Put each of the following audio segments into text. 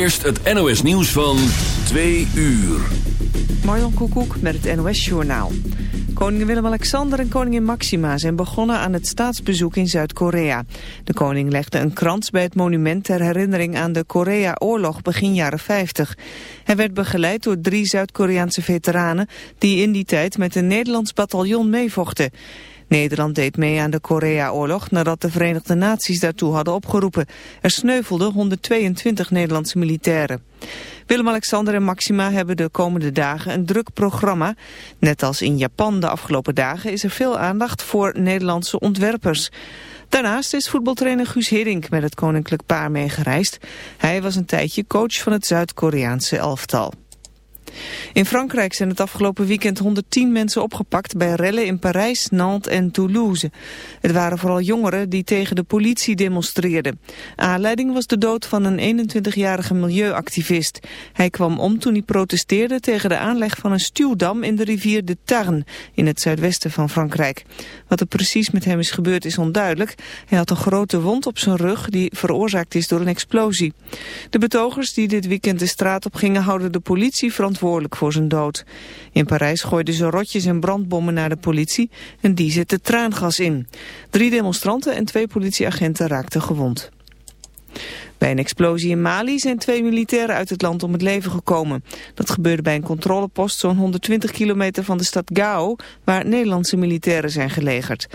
eerst het NOS nieuws van 2 uur. Marjon Koekoek met het NOS Journaal. Koning Willem-Alexander en koningin Maxima zijn begonnen aan het staatsbezoek in Zuid-Korea. De koning legde een krans bij het monument ter herinnering aan de Korea-oorlog begin jaren 50. Hij werd begeleid door drie Zuid-Koreaanse veteranen die in die tijd met een Nederlands bataljon meevochten. Nederland deed mee aan de Korea-oorlog nadat de Verenigde Naties daartoe hadden opgeroepen. Er sneuvelden 122 Nederlandse militairen. Willem-Alexander en Maxima hebben de komende dagen een druk programma. Net als in Japan de afgelopen dagen is er veel aandacht voor Nederlandse ontwerpers. Daarnaast is voetbaltrainer Guus Hiddink met het koninklijk paar meegereisd. Hij was een tijdje coach van het Zuid-Koreaanse elftal. In Frankrijk zijn het afgelopen weekend 110 mensen opgepakt bij rellen in Parijs, Nantes en Toulouse. Het waren vooral jongeren die tegen de politie demonstreerden. Aanleiding was de dood van een 21-jarige milieuactivist. Hij kwam om toen hij protesteerde tegen de aanleg van een stuwdam in de rivier de Tarn in het zuidwesten van Frankrijk. Wat er precies met hem is gebeurd is onduidelijk. Hij had een grote wond op zijn rug die veroorzaakt is door een explosie. De betogers die dit weekend de straat op gingen houden de politie verantwoordelijk voor zijn dood. In Parijs gooiden ze rotjes en brandbommen naar de politie en die zette traangas in. Drie demonstranten en twee politieagenten raakten gewond. Bij een explosie in Mali zijn twee militairen uit het land om het leven gekomen. Dat gebeurde bij een controlepost zo'n 120 kilometer van de stad Gao, waar Nederlandse militairen zijn gelegerd.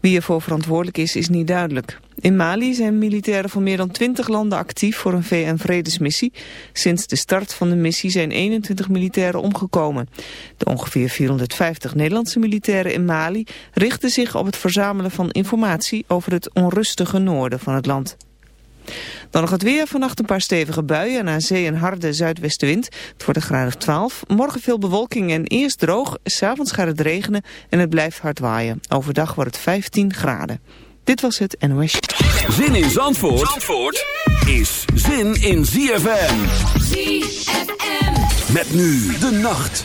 Wie ervoor verantwoordelijk is, is niet duidelijk. In Mali zijn militairen van meer dan 20 landen actief voor een VN-vredesmissie. Sinds de start van de missie zijn 21 militairen omgekomen. De ongeveer 450 Nederlandse militairen in Mali richten zich op het verzamelen van informatie over het onrustige noorden van het land. Dan nog het weer. Vannacht een paar stevige buien en aan zee een harde zuidwestenwind. Het wordt een graad of 12. Morgen veel bewolking en eerst droog. S'avonds gaat het regenen en het blijft hard waaien. Overdag wordt het 15 graden. Dit was het NOS. Zin in Zandvoort, Zandvoort is zin in ZFM. ZFM. Met nu de nacht.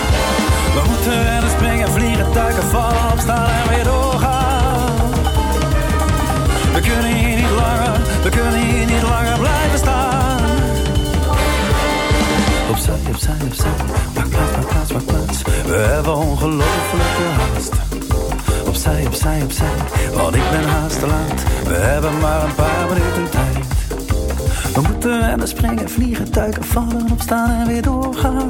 We moeten rennen, springen, vliegen, duiken, vallen, opstaan en weer doorgaan. We kunnen hier niet langer, we kunnen hier niet langer blijven staan. Opzij, opzij, opzij, maak plaats, maak plaats, maak plaats. We hebben ongelofelijke haast. Opzij, opzij, opzij, want ik ben haast te laat. We hebben maar een paar minuten tijd. We moeten rennen, springen, vliegen, duiken, vallen, opstaan en weer doorgaan.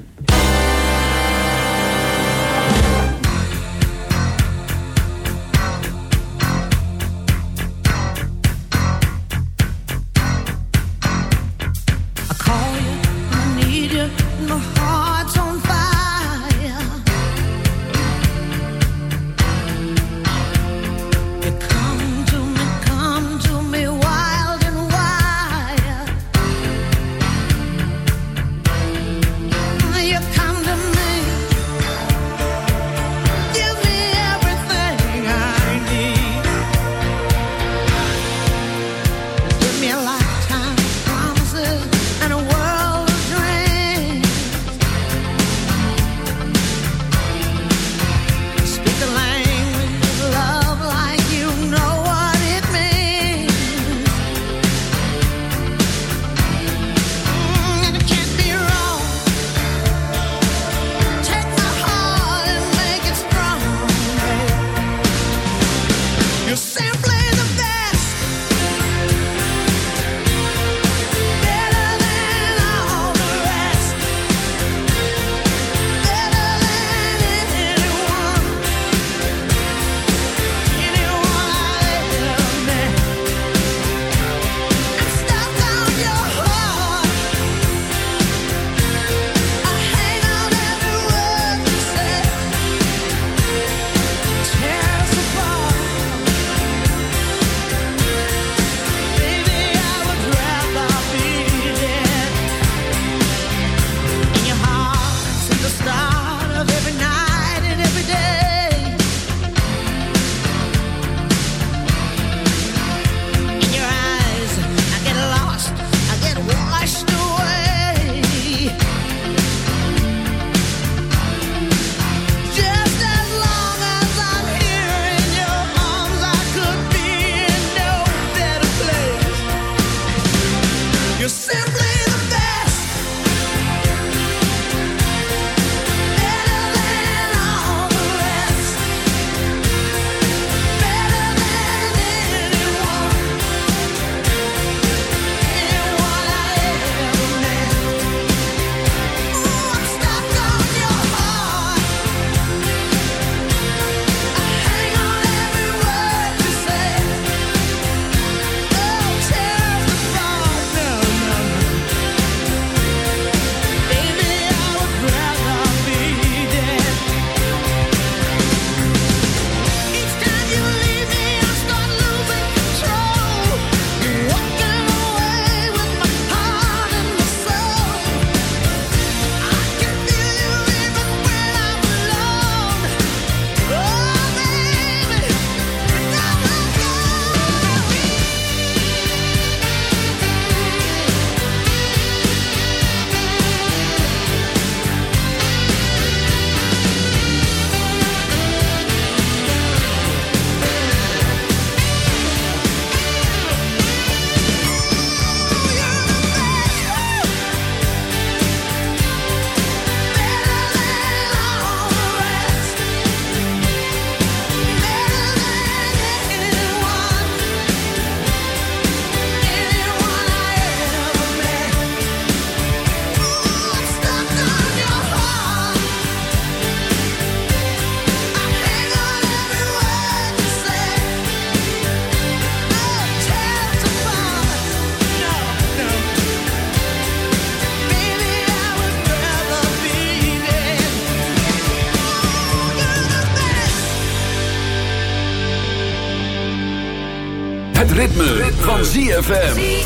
ZFM.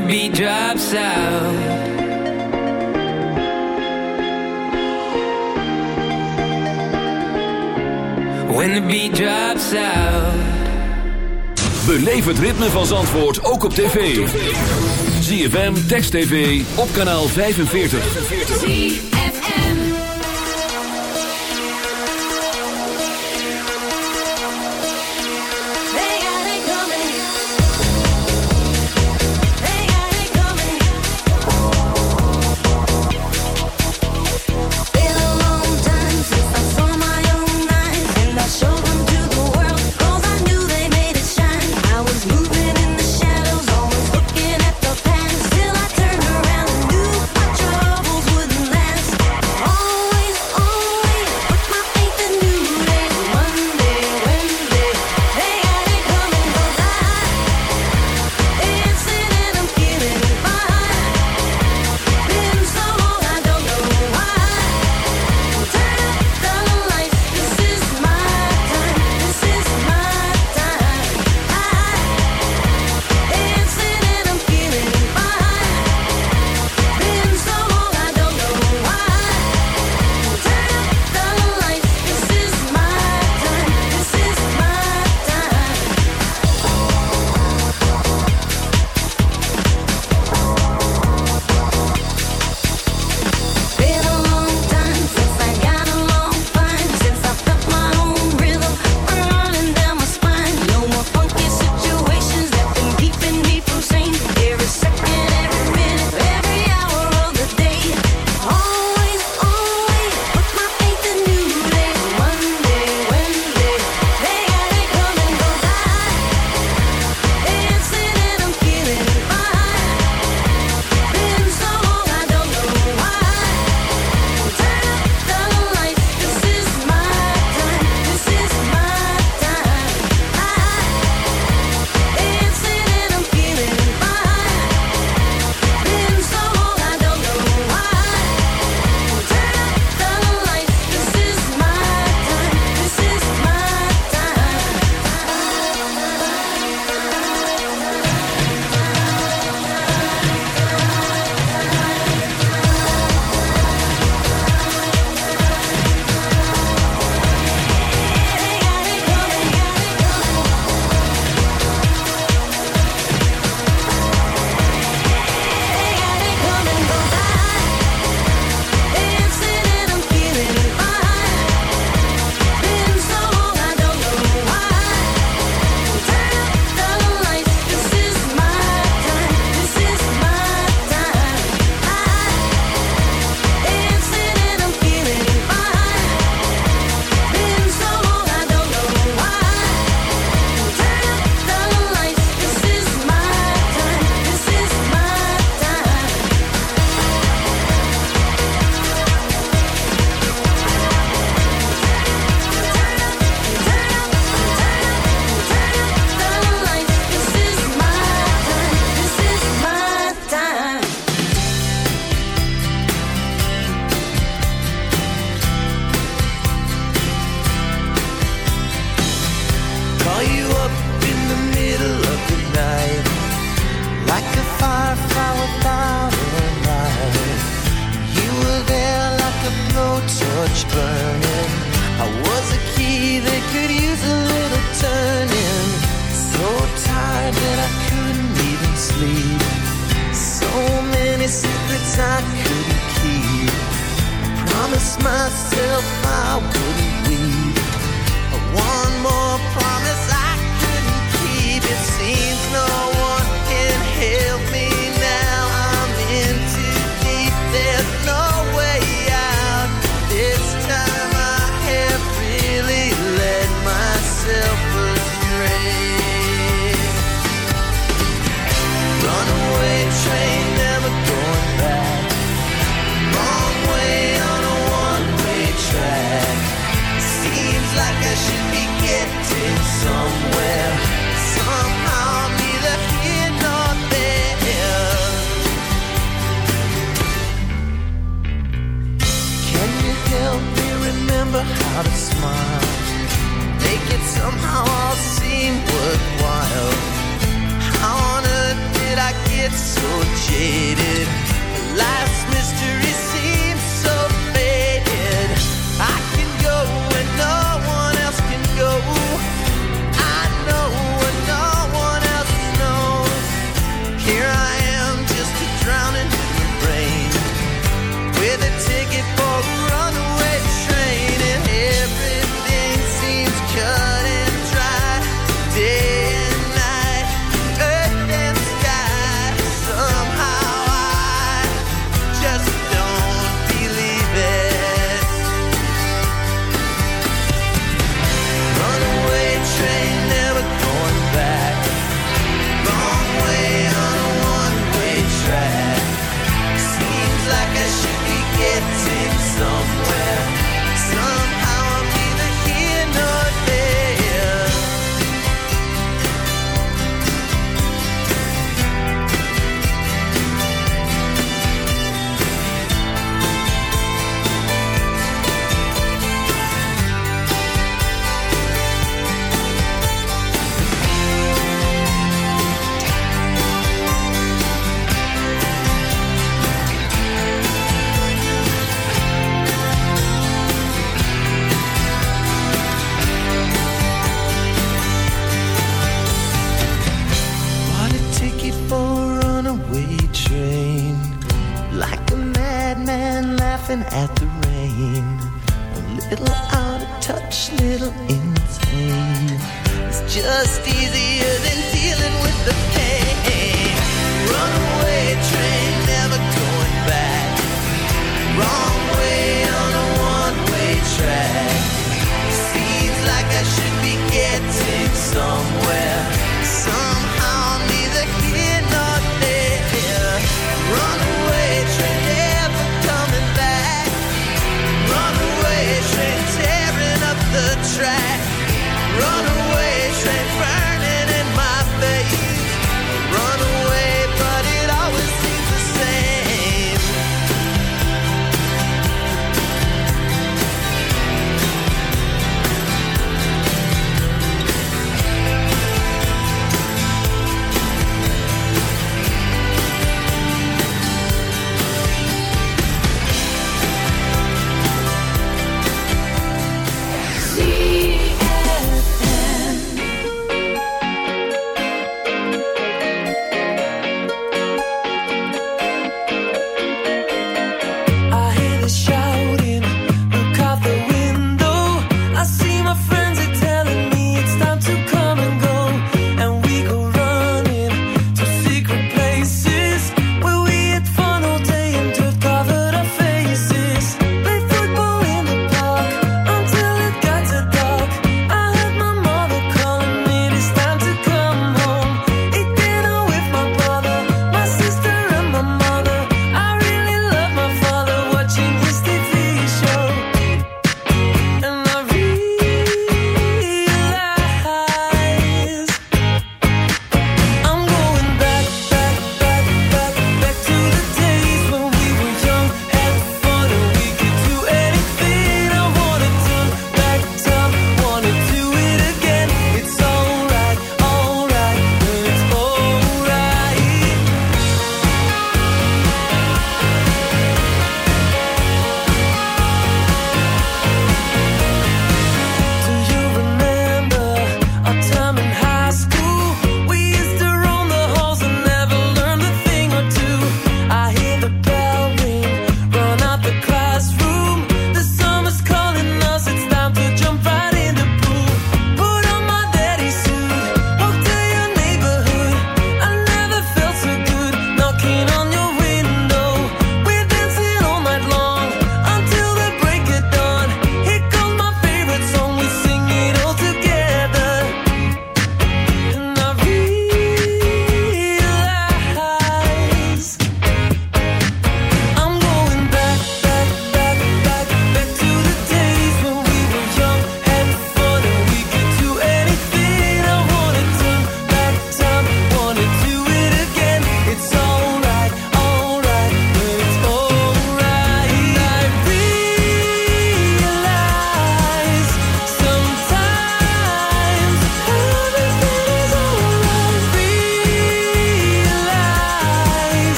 the beat drops out. When the beat drops out. Beleef het ritme van Zandvoort ook op tv. ZFM, Text TV, op kanaal 45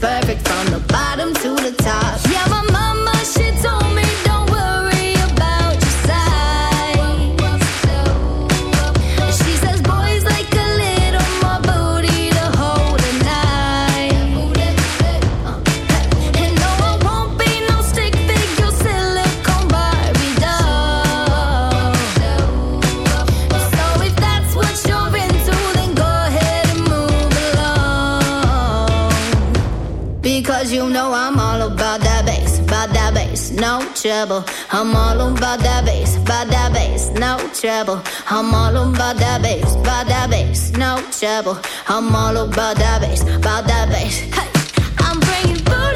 perfect from the bottom to the trouble. I'm all about that base, by that bass, no trouble. I'm all about that base, by that bass, no trouble. I'm all about that bass, by that bass. Hey, I'm bringing booty.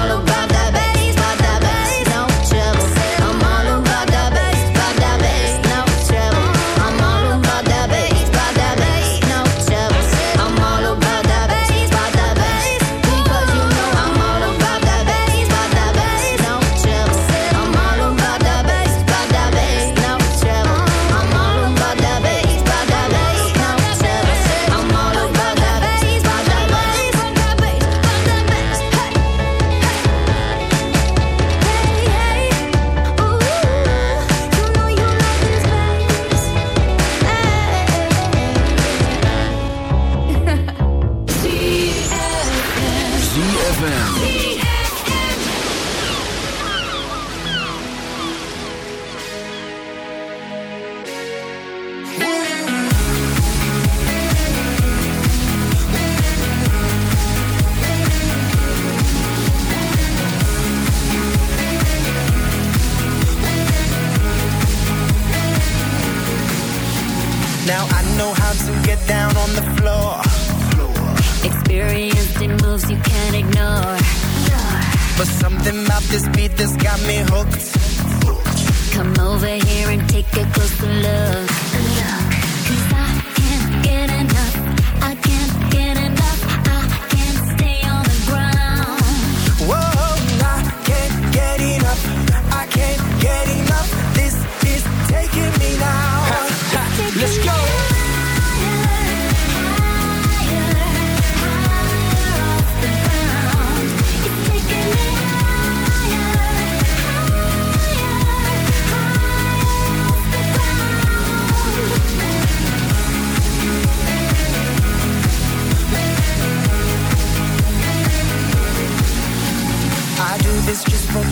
about this beat that's got me hooked. Come over here and take a closer look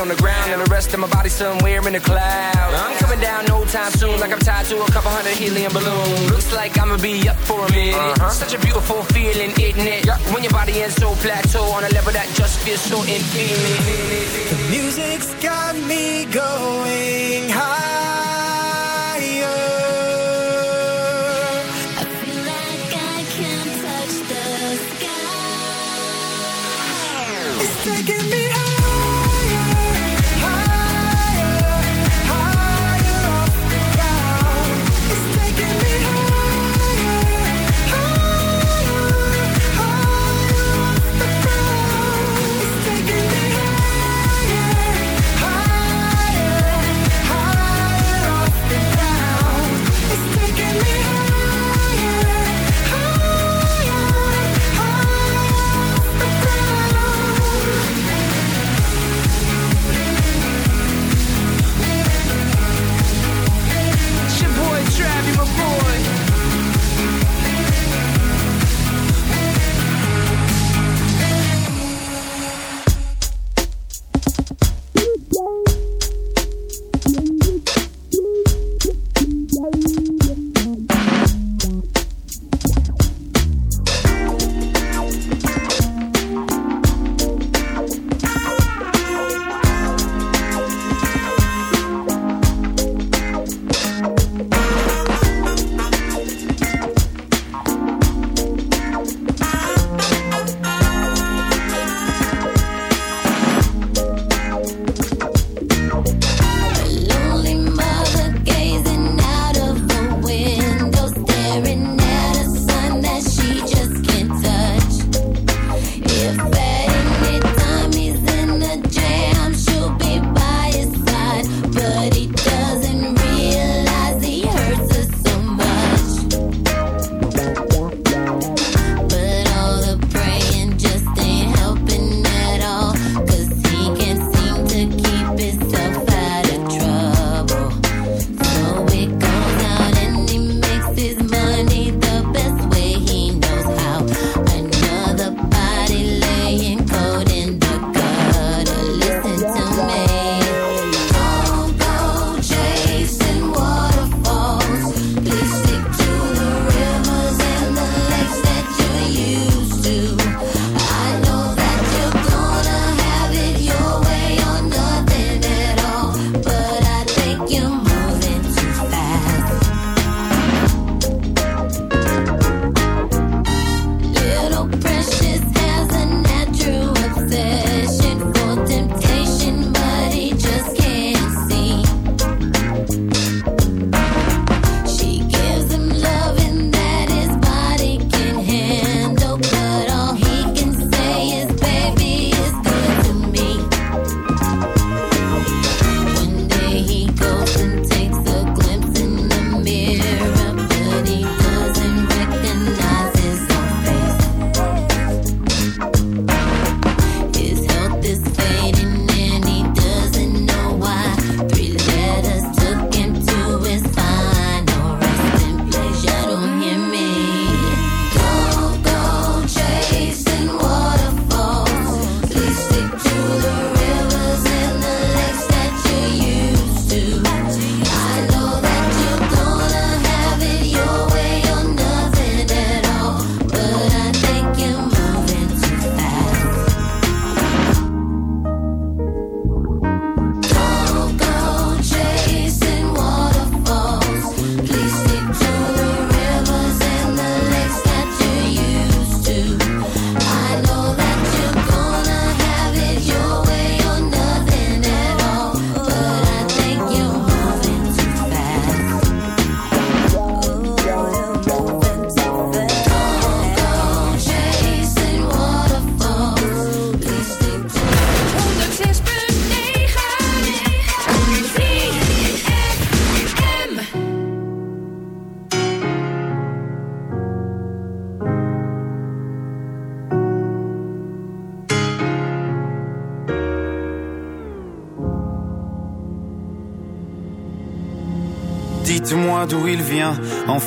on the ground and the rest of my body somewhere in the cloud. I'm coming down no time soon, like I'm tied to a couple hundred helium balloons. Looks like I'ma be up for a minute. Uh-huh. Such a beautiful feeling, isn't it? When your body is so plateau on a level that just feels so infinite.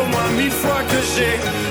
au fois